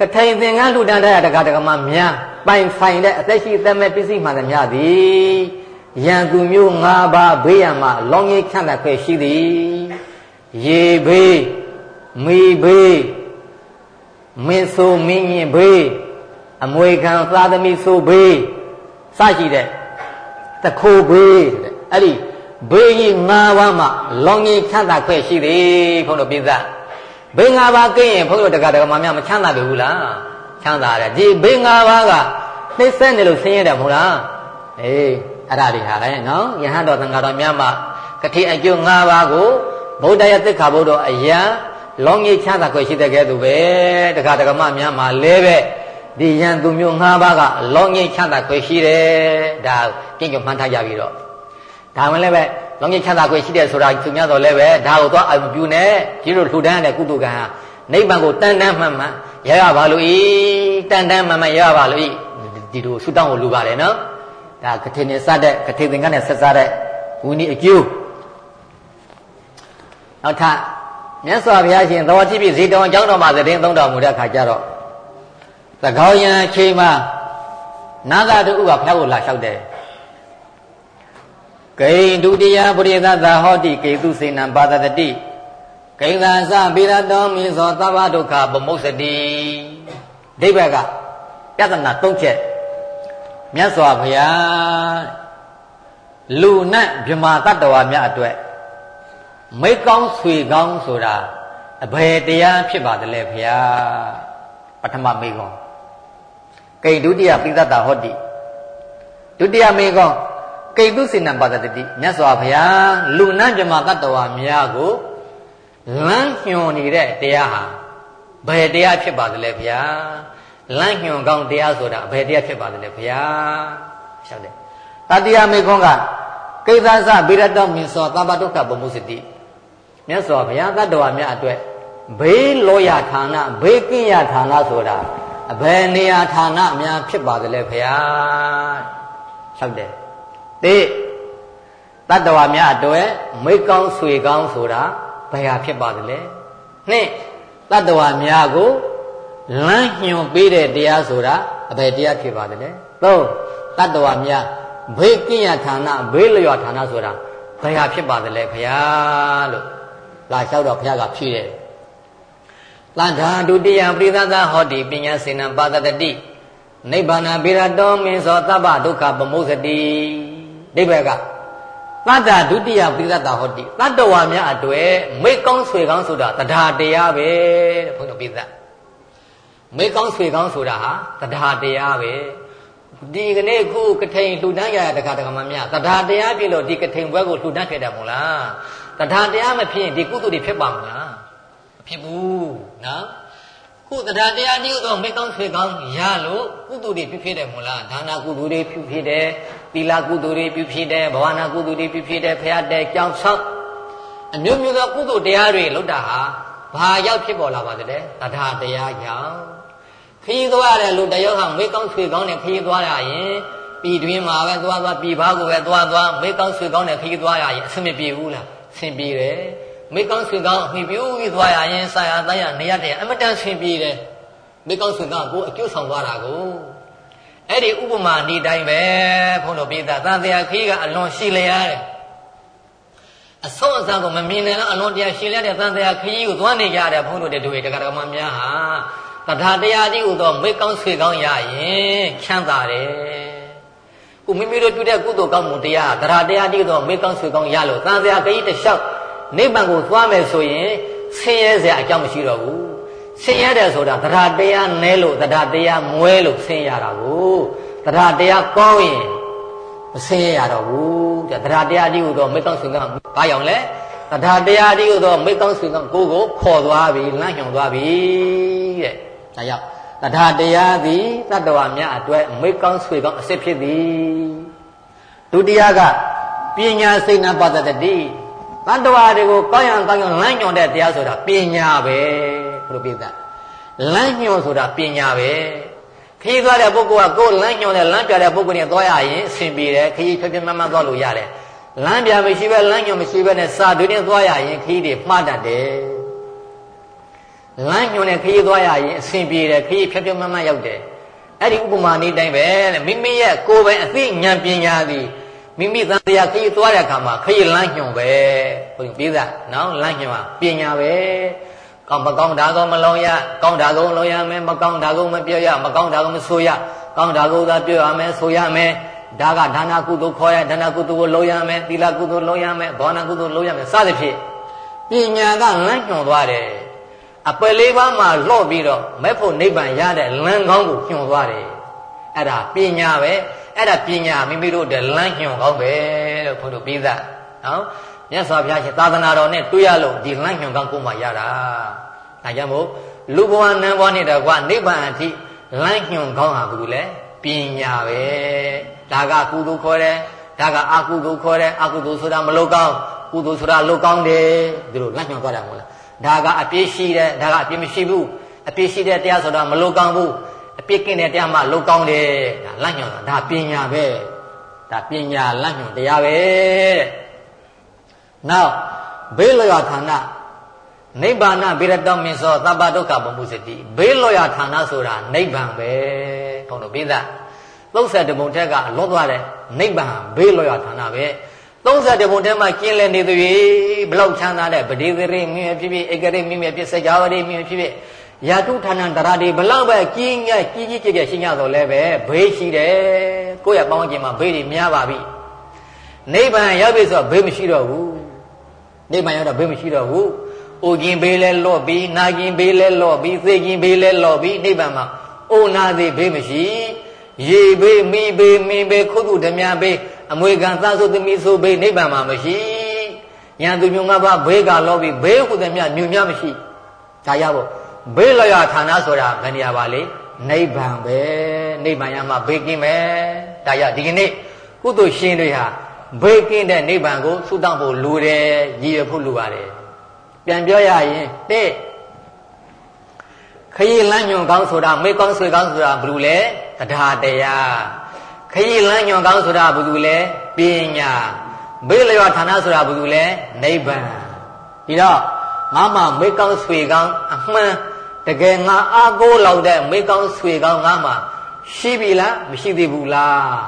ကထိန်သင်္ကန်းလှူဒန်းတဲ့တက္ကတက္ကမများပိုင်ဆိုင်တဲ့အသက်ရှိသက်မဲ့ပစ္စည်းမှန်သမျှသည်ယံသူမျိုး၅ပါးဘေးရန်မှာလောင်းရိပ်ခန့်တဲ့ခွဲရှိသည်ရေဘေးမိဘေးမင်းဆိုမင်းရင်ဘေးအမွေခံသာသမီဆိုဘေးစရှိတဲ့တခိုးဘေးတဲ့အဲ့ဒီဘေးကြီး၅ပါးမှာလောင်းကြီးချမ်းသာခွဲ့ရှိသည်ဘုန်းတော်ပြသ ဘေး၅ပါးကင်းရင်ဘုန်းတော်တက္ကရာမများမချမ်းသာတယ်ဘူးလားချမ်းသာတယ်ဒီဘေး၅ပါးကနှိမ့်ဆက်နေလို့ဆင်းရဲတယ်မဟုတ်လားအေးအဲ့ဒါတွေဟာလေနော်ယဟန်တော်သံဃာတော်များမှာကတိအကျိုး၅ပါးကိုဗုဒ္ဓရဲ့သိက္ခာဘုဒ္ဓအယံလောင်းကြီးချမ်းသာခွဲ့ရှိတဲ့ကဲသူပဲတက္ကရာမများမှာလဲပဲဒီယံသူမျိုး၅ပါးကလောင်းငိမ့်ချမ်းသာခွေရှိတယ်ဒါပြင့်ကြမှန်းထားကြပြီးတော့ဒါမှလည်းပဲ လောင်းငိမ့်ချမ်းသာခွေရှိတယ်ဆိုတာသူများတော့လည်းပဲဒါကိုသွားအမပြူနဲ့ကြီးတို့လှူဒန်းတဲ့ကုသကံဟာနိဗ္ဗာန်ကိုတန်တန်းမှန်မှန်ရရပါလို့ဤတန်တန်းမှန်မှန်ရရပါလို့ဤဒီလိုဆုတောင်းကိုလူပါတယ်နော်ဒါကထေနဲ့စတဲ့ကထေသင်္ကန်းနဲ့ဆက်စားတဲ့ဝိနည်းအကျိုးနောက်ထပ်မြတ်စွာဘုရားရှင်သဘောကြည့်ပြီးဇေတဝန်ကျောင်းတော်မှာသတင်းသုံးတော်မူတဲ့အခါကျတော့သကောင်းရန်အချိန်မှာနာဂတုဥကဖျောက်ကိုလာလျှောက်တယ် ဂိဒုတိယပရိသသာဟောတိကေတုစေနံပါဒတတိဂိသံသဗေရတောမိသောသဗ္ဗဒုက္ခဗမုစ္စတိဒိဗ္ဗကပြဿနာ၃ချက်မြတ်စွာဘုရားလူနဲ့မြမာတတ္တဝါများအတွက်မိကောင်းဆွေကောင်းဆိုတာအဘယ်တရားဖြစ်ပါသလဲဘုရားပထမမိကောင်းကိဒုတိယပိသတ္တဟောတိဒုတိယမေကော ကိတုစေနံပါဒတတိမြတ်စွာဘုရားလူနန်းမြမတတ္တဝါများကိုလမ်းညွှန်နေတဲ့တရားဟာဘယ်တရားဖြစ်ပါသလဲဘုရားလမ်းညွှန်ကောင်းတရားဆိုတာဘယ်တရားဖြစ်ပါသလဲဘုရားရှောက်တယ်တတိယမေခွန်းကကိသသဗိရတောမင်းစောသဗ္ဗဒုက္ခဗမှုစတိမြတ်စွာဘုရားတတ္တဝါများအတွက်ဘေးလောရဌာနဘေးကင်းရဌာနဆိုတာအဘယ်နေရာဌာနများဖြစ်ပါသလဲဖရာဟုတ်တယ် တိတတ္တဝါများအတွက်မိကောင်းဆွေကောင်းဆိုတာဘယ်ဟာဖြစ်ပါသလဲနှစ်တတ္တဝါများကိုလမ်းညွန်ပေးတဲ့တရားဆိုတာအဘယ်တရားဖြစ်ပါသလဲသုံးတတ္တဝါများဘေးကင်းရဌာနဘေးလျော်ဌာနဆိုတာဘယ်ဟာဖြစ်ပါသလဲဖရာလို့လာလျှောက်တော့ဖရာကဖြည့်တယ်တန္ဓာဒုတိယပရိသသဟောတိပညာစေနံပါတတတိနိဗ္ဗာန်ဗေရတောမင်းသောသဗ္ဗဒုက္ခပမုစတိ နိဗ္ဗာန်ကသတ္တဒုတိယပိသတ္တဟောတိတတ္တဝါများအတွေ့မိကောင်းဆွေကောင်းဆိုတာတရားတရားပဲတဲ့ဘုန်းတော်ပိသမိကောင်းဆွေကောင်းဆိုတာဟာတရားတရားပဲဒီကနေ့ခုကထိန်လှူဒန်းရတဲ့တခါတခါမှမြတရားတရားပြလို့ဒီကထိန်ပွဲကိုလှူဒန်းခဲ့တယ်မို့လားတရားတရားမဖြစ်ရင်ဒီကုသိုလ်တွေဖြစ်ပါမလားမဖြစ်ဘူးနော်ခုတရားတရားကြီးတော့မိကောင်းဆွေကောင်းရလို့ကုသိုလ်တွေဖြစ်ဖြစ်တယ်မို့လားဒါနာကုသိုလ်တွေဖြစ်ဖြစ်တယ် သီလကုသိုလ်တွေဖြစ်ဖြစ်တယ်ဘဝနာကုသိုလ်တွေဖြစ်ဖြစ်တယ်ဖရာတဲ့ကြောင်းဆောက်အမျိုးမျိုးသောကုသိုလ်တရားတွေလုပ်တာဟာဘာရောက်ဖြစ်ပေါ်လာပါသလဲတရားတရားကြောင့်ခရီးသွားတဲ့လူတယောက်ဟာမိကောင်းဆွေကောင်းနဲ့ခရီးသွားရရင်ပြည်တွင်းမှာပဲသွားသွားပြည်ပကိုပဲသွားသွားမိကောင်းဆွေကောင်းနဲ့ခရီးသွားရရင်အဆင်မပြေဘူးလားအဆင်ပြေတယ်မိကောင်းဆွေကောင်းမိပြူးပြီးသွားရရင်ဆရာတန်းရနေရတဲ့အမတန်ဆင်ပြေတယ်မိကောင်းဆွေကောင်းကိုအကျိုးဆောင်သွားတာကို အဲ့ဒီဥပမာဒီတိုင်းပဲဘုန်းတော်ပြည်သားသံတရားခီးကအလွန်ရှိလျားတယ်အဆုံးအစကိုမမြင်နိုင်တော့အလွန်တရားရှိလျားတဲ့သံတရားခီးကိုသွားနေကြတယ်ဘုန်းတော်တွေတို့တက္ကရာမများဟာတရားတရားကြီးဟူသောမိကောင်းဆွေကောင်းရရင်ချမ်းသာတယ်ကိုမိမိတို့ပြုတဲ့ကုသိုလ်ကောင်းမှုတရားတရားတရားကြီးတော့မိကောင်းဆွေကောင်းရလို့သံတရားခီးတစ်လျှောက်နိဗ္ဗာန်ကိုသွားမယ်ဆိုရင်ဆင်းရဲစရာအကြောင်းမရှိတော့ဘူး ဆင်းရဲတယ်ဆိုတာတရားတရားနဲလို့တရားတရားမွဲလို့ဆင်းရတာကိုတရားတရားကောင်းရင်မဆင်းရရတော့ဘူးတဲ့တရားတရားဒီဟုသောမေတ္တာဆွေကဘာကြောင့်လဲတရားတရားဒီဟုသောမေတ္တာဆွေကကိုကိုခေါ်သွားပြီလမ်းညွှန်သွားပြီတဲ့ဒါကြောင့်တရားတရားသည်တတ္တဝါများအတွက်မေကောင်းဆွေကောင်းအစစ်ဖြစ်သည်ဒုတိယကပညာစိတ်နာပတ္တတိတတ္တဝါတွေကိုကောင်းရန်ကောင်းရန်လမ်းညွှန်တဲ့တရားဆိုတာပညာပဲ ဘုလိုပြသလမ်းညွှန်ဆိုတာပညာပဲခရီးသွားတဲ့ပုဂ္ဂိုလ်ကကိုယ်လမ်းညွှန်တဲ့လမ်းပြတဲ့ပုဂ္ဂိုလ်နဲ့သွားရရင်အဆင်ပြေတယ်ခရီးဖြည်းဖြည်းမှန်မှန်သွားလို့ရတယ်လမ်းပြမရှိပဲလမ်းညွှန်မရှိပဲနဲ့စာတွေနဲ့သွားရရင်ခရီးတွေမှားတတ်တယ်လမ်းညွှန်တဲ့ခရီးသွားရရင်အဆင်ပြေတယ်ခရီးဖြည်းဖြည်းမှန်မှန်ရောက်တယ်အဲ့ဒီဥပမာနည်းတိုင်းပဲမိမိရဲ့ကိုယ်ပိုင်အသိဉာဏ်ပညာသည်မိမိသံတရားခရီးသွားတဲ့အခါမှာခရီးလမ်းညွှန်ပဲဘုရင်ပြေးတာနော်လမ်းညွှန်ပညာပဲ ကောင်းမကောင်းဒါကောမလုံးရကောင်းဒါကောလုံးရမယ်မကောင်းဒါကောမပြောရမကောင်းဒါကောမဆိုရကောင်းဒါကောသာပြောရမယ်ဆိုရမယ်ဒါကဒါနာကုသိုလ်ခေါ်ရဒါနာကုသိုလ်ကိုလုံးရမယ်သီလကုသိုလ်လုံးရမယ်ဘောနာကုသိုလ်လုံးရမယ်စသဖြင့်ပညာကလမ်းညွှန်သွားတယ်အပယ်လေးပါးမှာလော့ပြီးတော့မဲ့ဖို့နိဗ္ဗာန်ရတဲ့လမ်းကောင်းကိုညွှန်သွားတယ်အဲ့ဒါပညာပဲအဲ့ဒါပညာမိမိတို့တဲ့လမ်းညွှန်ကောင်းပဲလို့ဘုရားပြီးသားနော် မြတ်စွာဘုရားရှင်သာသနာတော်နဲ့တွေ့ရလို့ဒီလမ်းညွှန်ကောင်းကိုမှရတာဒါကြောင့်မို့လူဘဝနန်းဘဝနဲ့တကွနိဗ္ဗာန်အထိလမ်းညွှန်ကောင်းဟာဘူးလေပညာပဲဒါကကုသိုလ်ခေါ်တယ်ဒါကအကုသိုလ်ခေါ်တယ်အကုသိုလ်ဆိုတာမလုကောင်းကုသိုလ်ဆိုတာလုကောင်းတယ်ဒီလိုလမ်းညွှန်သွားတယ်မဟုတ်လားဒါကအပြည့်ရှိတယ်ဒါကအပြည့်မရှိဘူးအပြည့်ရှိတဲ့တရားဆိုတာမလုကောင်းဘူးအပြည့်ကင်းတဲ့တရားမှလုကောင်းတယ်ဒါလမ်းညွှန်တာဒါပညာပဲဒါပညာလမ်းညွှန်တရားပဲတဲ့ နောက်ဘေးလျော်ဌာနနိဗ္ဗာန်ဗေရတောမင်းသောသဗ္ဗဒုက္ခပမှုစတိဘေးလျော်ဌာနဆိုတာနိဗ္ဗာန်ပဲဘုန်းတော်ပိသ30ဘုံထက်ကလွတ်သွားတဲ့နိဗ္ဗာန်ဘေးလျော်ဌာနပဲ30ဘုံထက်မှကျင်းလည်နေသည်ဘလောက်ချမ်းသာတဲ့ဗတိသရိမြင့်ဖြစ်ဖြစ်ဧကရိမြင့်ဖြစ်စကြဝဠာမြင့်ဖြစ်ဖြစ်ယာတုဌာနတရာတွေဘလောက်ပဲကြီးငယ်ကြီးကြီးကျယ်ကျယ်ရှိ냐တော့လဲပဲဘေးရှိတယ်ကိုယ့်ရဲ့ပေါင်းခြင်းမှာဘေးတွေများပါပြီနိဗ္ဗာန်ရောက်ပြီဆိုတော့ဘေးမရှိတော့ဘူး နိဗ္ဗာန်ရောက်တော့ဘေးမရှိတော့ဘူး။အိုခြင်းဘေးလဲလော့ပြီးနာခြင်းဘေးလဲလော့ပြီးသေခြင်းဘေးလဲလော့ပြီးနိဗ္ဗာန်မှာအိုနာသေးဘေးမရှိ။ရေဘေးမိဘေးမင်းဘေးခုတုဓမြဘေးအမွေခံသဆုသမီးဆိုဘေးနိဗ္ဗာန်မှာမရှိ။ညာသူမျိုးငါးပါးဘေးကလော့ပြီးဘေးဟုသမျှညူမြမရှိ။ဒါရဖို့ဘေးလျာဌာနဆိုတာဘယ်နေရာပါလဲ။နိဗ္ဗာန်ပဲ။နိဗ္ဗာန်ရမှာဘေးကင်းမယ်။ဒါရဒီကနေ့ကုသိုလ်ရှင်တွေဟာ ဘေးကင်းတဲ့နိဗ္ဗာန်ကိုဆုတောင်းဖို့လိုတယ်ရည်ရဖို့လိုပါတယ်ပြန်ပြောရရင်တဲ့ခရီးလမ်းညွန်ကောင်းဆိုတာမေကောင်းဆွေကောင်းဆိုတာဘယ်လိုလဲတရားတရားခရီးလမ်းညွန်ကောင်းဆိုတာဘယ်လိုလဲပညာဘေးလျော်ဌာနဆိုတာဘယ်လိုလဲနိဗ္ဗာန်ဒီတော့ငါမှမေကောင်းဆွေကောင်းအမှန်တကယ်ငါအားကိုးလောက်တဲ့မိကောင်းဆွေကောင်းငါမှရှိပြီလားမရှိသေးဘူးလား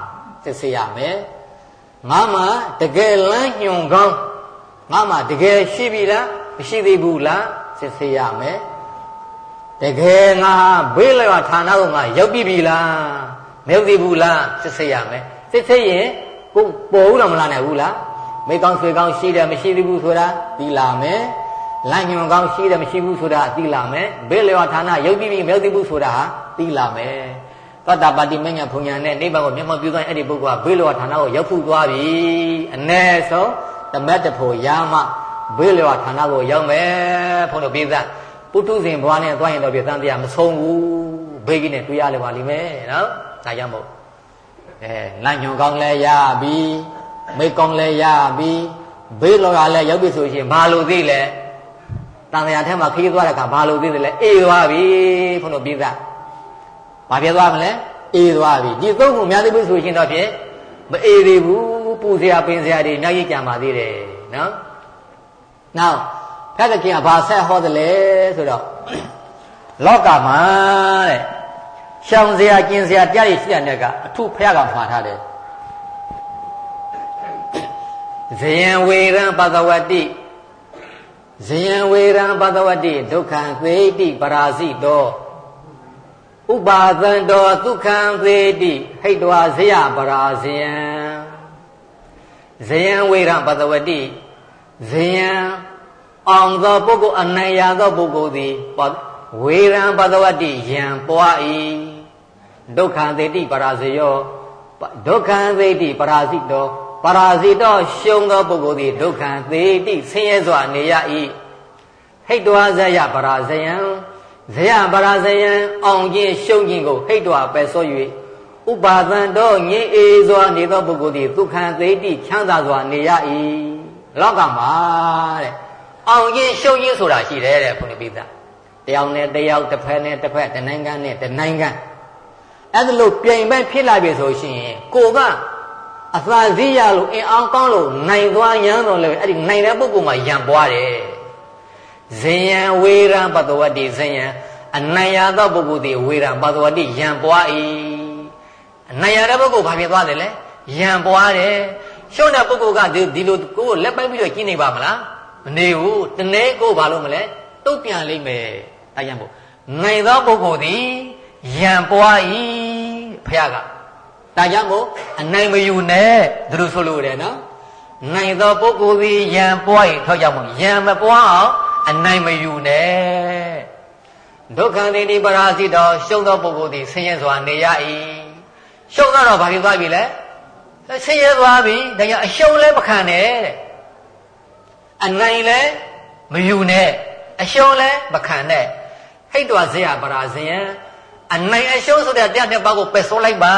စစ်ဆေးရမယ် ငါမှတကယ်လမ်းညွန်ကောင်းငါမှတကယ်ရှိပြီလားမရှိသေးဘူးလားစစ်ဆေးရမယ်တကယ်ငါဘေးလျော်ဌာနကိုငါရောက်ပြီပြီလားမရောက်သေးဘူးလားစစ်ဆေးရမယ်စစ်ဆေးရင်ကိုပေါ်ဘူးတော့မလာနိုင်ဘူးလားမိကောင်းဆွေကောင်းရှိတယ်မရှိသေးဘူးဆိုတာသိလာမယ်လမ်းညွန်ကောင်းရှိတယ်မရှိဘူးဆိုတာသိလာမယ်ဘေးလျော်ဌာနရောက်ပြီပြီမရောက်သေးဘူးဆိုတာဟာသိလာမယ် သောတာပတိမညာဘုံညာနဲ့နိဗ္ဗာန်ကိုမျက်မှောက်ပြုသွားရင်အဲ့ဒီပုဂ္ဂိုလ်ကဘေးလျော်ဌာနကိုရောက်ဖူးသွားပြီအ ਨੇ ဆုံးတမတ်တဖို့ရမှဘေးလျော်ဌာနကိုရောက်မယ်ဘုန်းတော်ပြေသပုထုဇဉ်ဘွားနဲ့သွားရင်တော့ပြေသံတရားမဆုံးဘူးဘေးကြီးနဲ့တွေ့ရလေပါလိမ့်မယ်နော်ဒါကြောင့်မို့အဲလမ်းညွန်ကောင်းလဲရပြီမိတ်ကောင်းလဲရပြီဘေးလောကလည်းရောက်ပြီဆိုရှင်ဘာလို့သိလဲတန်တရားထဲမှာခရီးသွားတဲ့အခါဘာလို့သိတယ်လဲအေးသွားပြီဘုန်းတော်ပြေသ ဘာဖြစ်သွားမလဲအေးသွားပြီဒီသုံးခုများသေးဘူးဆိုရှင်တော့ဖြင့်မအေးသေးဘူးပူစရာပင်စရာတွေအများကြီးကြံပါသေးတယ်နော်နောက်ဖက်တခင်ကဘာဆက်ဟောတယ်လဲဆိုတော့လောကမှာတဲ့ရှောင်စရာကျင်စရာတရားတွေရှိတဲ့ကအထုဖះကမှာထားတယ်ဇယံဝေရံပသဝတိဇယံဝေရံပသဝတိဒုက္ခံသေတိပရာဇိတော ဥပါသံတော်ဒုက္ခံသေတိဟိတ်တော်ဇယပရာဇယံဇယံဝေရံပသဝတိဇယံအောင်သောပုဂ္ဂိုလ်အနိုင်ရသောပုဂ္ဂိုလ်သည်ဝေရံပသဝတိယံပွား၏ဒုက္ခံသေတိပရာဇယောဒုက္ခံသေတိပရာဇိတောပရာဇိတောရှုံသောပုဂ္ဂိုလ်သည်ဒုက္ခံသေတိဆင်းရဲစွာနေရ၏ဟိတ်တော်ဇယပရာဇယံ ဇယပရာဇယံအောင်ခြင်းရှုံခြင်းကိုဟိတ်တော်ပယ်ဆော့၍ဥပါသံတော်ငြိအေစွာနေသောပုဂ္ဂိုလ်သည်ဒုက္ခံသေတိချမ်းသာစွာနေရ၏လောကမှာတဲ့အောင်ခြင်းရှုံခြင်းဆိုတာရှိတယ်တဲ့ဘုန်းကြီးပိဿတယောက်နဲ့တယောက်တစ်ဖက်နဲ့တစ်ဖက်တနိုင်ငံနဲ့တနိုင်ငံအဲ့ဒါလို့ပြိုင်ပဲဖြစ်လာပြီဆိုရှင်ကိုကအသာစီးရလို့အင်အောင်ကောင်းလို့နိုင်သွားရမ်းတော့လေအဲ့ဒီနိုင်တဲ့ပုဂ္ဂိုလ်မှာယံပွားတယ် ဇင်ယံဝေရံပတဝတိဇင်ယံအနိုင်ရသောပုဂ္ဂိုလ်သည်ဝေရံပတဝတိယံပွား၏အနိုင်ရတဲ့ပုဂ္ဂိုလ်ဘာဖြစ်သွားတယ်လဲယံပွားတယ်ရှုံးတဲ့ပုဂ္ဂိုလ်ကဒီလိုကိုယ်လက်ပိုက်ပြီးတော့ကျင်းနေပါမလားမနေဘူးတနေ့ကိုဘာလို့မလဲတုတ်ပြန်လိမ့်မယ်ဒါကြောင့်မို့နိုင်သောပုဂ္ဂိုလ်သည်ယံပွား၏ဖះကဒါကြောင့်မို့အနိုင်မယူနဲ့သူတို့ဆိုလို့တယ်နော်နိုင်သောပုဂ္ဂိုလ်သည်ယံပွား၏ထောက်ကြမို့ယံမပွားအောင် အနိုင်မယူနဲ့ဒုက္ခတိတိပရာဇိတောရှုံးသောပုဂ္ဂိုလ်သည်ဆင်းရဲစွာနေရ၏ရှုံးတော့ဘာဖြစ်သွားပြီလဲဆင်းရဲသွားပြီဒါကြောင့်အရှုံးလည်းမခံနဲ့တဲ့အနိုင်လည်းမယူနဲ့အရှုံးလည်းမခံနဲ့ဟိတ်တော်ဇေယပရာဇယံအနိုင်အရှုံးဆိုတဲ့တရားနှစ်ပါးကိုပယ်ဆုံးလိုက်ပါ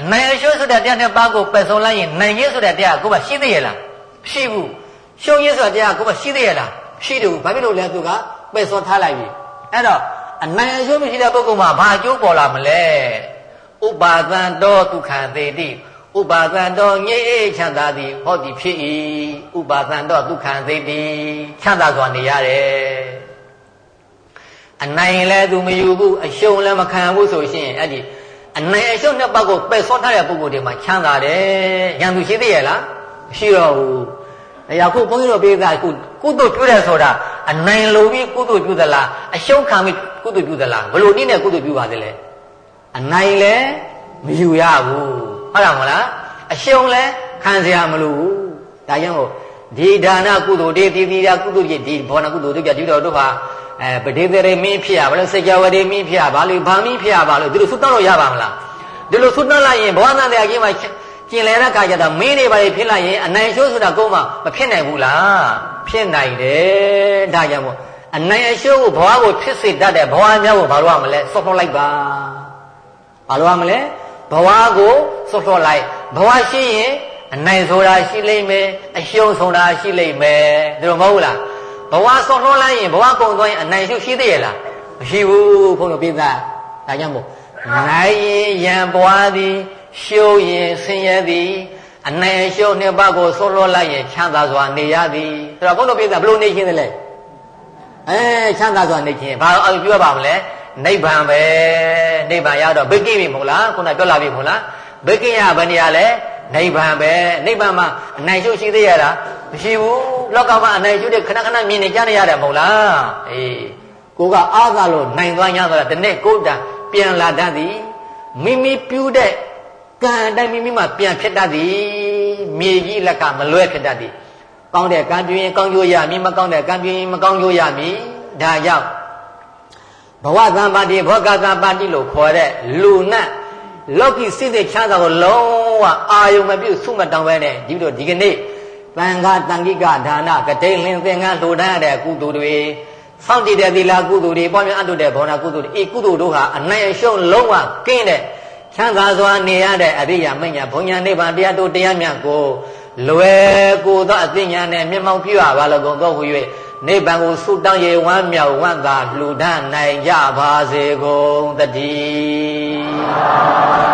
အနိုင်အရှုံးဆိုတဲ့တရားနှစ်ပါးကိုပယ်ဆုံးလိုက်ရင်နိုင်ရင်ဆိုတဲ့တရားကိုယ်မရှိသေးရဲ့လားမရှိဘူးရှုံးရင်ဆိုတဲ့တရားကိုယ်မရှိသေးရဲ့လား ရှိတယ်ဘာဖြစ်လို့လဲသူကပယ်ဆုံးထားလိုက်ပြီအဲ့တော့အနိုင်အရှုံးမရှိတဲ့ပုဂ္ဂိုလ်မှာဘာအကျိုးပေါ်လာမလဲဥပါသံတော်ဒုက္ခသေတိဥပါသံတော်ငြိအေးချမ်းသာသည်ဟောဒီဖြစ်၏ဥပါသံတော်ဒုက္ခသေတိချမ်းသာစွာနေရတယ်အနိုင်လည်းသူမယူဘူးအရှုံးလည်းမခံဘူးဆိုရှင်အဲ့ဒီအနိုင်အရှုံးနှစ်ပတ်ကိုပယ်ဆော့ထားတဲ့ပုဂ္ဂိုလ်တွေမှာချမ်းသာတယ်ရန်သူရှိသေးရဲ့လားမရှိတော့ဘူး။ ဒါခုဘုန်းကြီးတို့ပြေးတာခုကုသိုလ်ပြုတယ်ဆိုတာအနိုင်လိုပြီးကုသိုလ်ပြုသလားအရှုံးခံပြီးကုသိုလ်ပြုသလားဘယ်လိုနည်းနဲ့ကုသိုလ်ပြုပါသလဲ။အနိုင်လည်းမယူရဘူး။ဟုတ်လားမလား။အရှုံးလည်းခံစရာမလိုဘူး။ဒါကြောင့်ဒီဒါနကုသိုလ်တွေဒီသီလကုသိုလ်တွေဒီဘောနကုသိုလ်တွေပြဒီတော်တို့ဟာအဲပဋိသေရမင်းဖြစ်ရဘာလို့စကြဝဠာမင်းဖြစ်ရဘာလို့ဘာမင်းဖြစ်ရဘာလို့ဒီလိုဆုတောင်းလို့ရပါမလားဒီလိုဆုတောင်းလိုက်ရင်ဘဝသံတရားကြီးမှာ ကျင်လည်တဲ့ခါကျတော့မင်းတွေပါလေဖြစ်လိုက်ရင်အနိုင်ရှိုးဆိုတာကိုယ်မှမဖြစ်နိုင်ဘူးလားဖြစ်နိုင်တယ်ဒါကြောင့်မို့အနိုင်အရှိုးကိုဘဝကိုဖြစ်စေတတ်တဲ့ဘဝများကိုဘာလို့ရမလဲစော့ထောလိုက်ပါဘာလို့ရမလဲဘဝကိုစော့ထောလိုက်ဘဝရှိရင်အနိုင်ဆိုတာရှိလိမ့်မယ်အရှုံးဆိုတာရှိလိမ့်မယ်ဒီလိုမဟုတ်လားဘဝဆော့ထွန်းလိုက်ရင်ဘဝကုန်သွားရင်အနိုင်ရှုရှိသေးရဲ့လားမရှိဘူးဘုန်းတော်ပြသဒါကြောင့်မို့နိုင်ရင်ရံပွားသည် ရှုံးရင်ဆင်းရဲသည်အနိုင်အရှုံးနှစ်ပါးကိုဆော့လွှတ်လိုက်ရင်ချမ်းသာစွာနေရသည်ဆိုတော့ဘုန်းတော်ပြသဘယ်လိုနေရှင်းသလဲအဲချမ်းသာစွာနေခြင်းဘာလို့ပြောပါမလဲနိဗ္ဗာန်ပဲနိဗ္ဗာန်ရတော့ဘိကိပြီမဟုတ်လားခုနပြောလာပြီမဟုတ်လားဘိကိယဘယ်နေရာလဲနိဗ္ဗာန်ပဲနိဗ္ဗာန်မှာအနိုင်ရှုရှိသေးရတာမရှိဘူးလောကမှာအနိုင်ရှုတဲ့ခဏခဏမြင်နေကြနေရတယ်မဟုတ်လားအေးကိုကအားသာလို့နိုင်သွား냐ဆိုတာဒီနေ့ကိုယ်တာပြန်လာတတ်သည်မိမိပြုတဲ့ ကံအတိုင်းမိမိမှပြန်ဖြစ်တတ်သည်မြေကြီးလက်ကမလွဲဖြစ်တတ်သည်ကောင်းတဲ့ကံပြုရင်ကောင်းကျိုးရမည်မကောင်းတဲ့ကံပြုရင်မကောင်းကျိုးရမည်ဒါကြောင့်ဘဝသံပါတိဘောဂသံပါတိလို့ခေါ်တဲ့လူနဲ့လောကီစိစိချမ်းသာကိုလုံးဝအာယုံမပြုတ်ဆုမတောင်းပဲနဲ့ဒီလိုဒီကနေ့တန်ခါတန်ခိကဒါနကတိန်လင်းသင်္ကန်းလှူဒန်းရတဲ့ကုသိုလ်တွေစောင့်တည်တဲ့သီလကုသိုလ်တွေပွားများအတုတဲ့ဘောနာကုသိုလ်တွေဤကုသိုလ်တို့ဟာအနိုင်အရှုံးလုံးဝကင်းတဲ့ ချမ်းသာစွာနေရတဲ့အရိယာမညာဘုံညာနိဗ္ဗာန်တရားတို့တရားမြတ်ကိုလွယ်ကိုသောအသိဉာဏ်နဲ့မျက်မှောက်ပြုရပါလို့ကုန်သောဟူ၍နိဗ္ဗာန်ကိုဆုတောင်းရေဝမ်းမြောက်ဝမ်းသာလှူဒန်းနိုင်ကြပါစေကုန်တည်း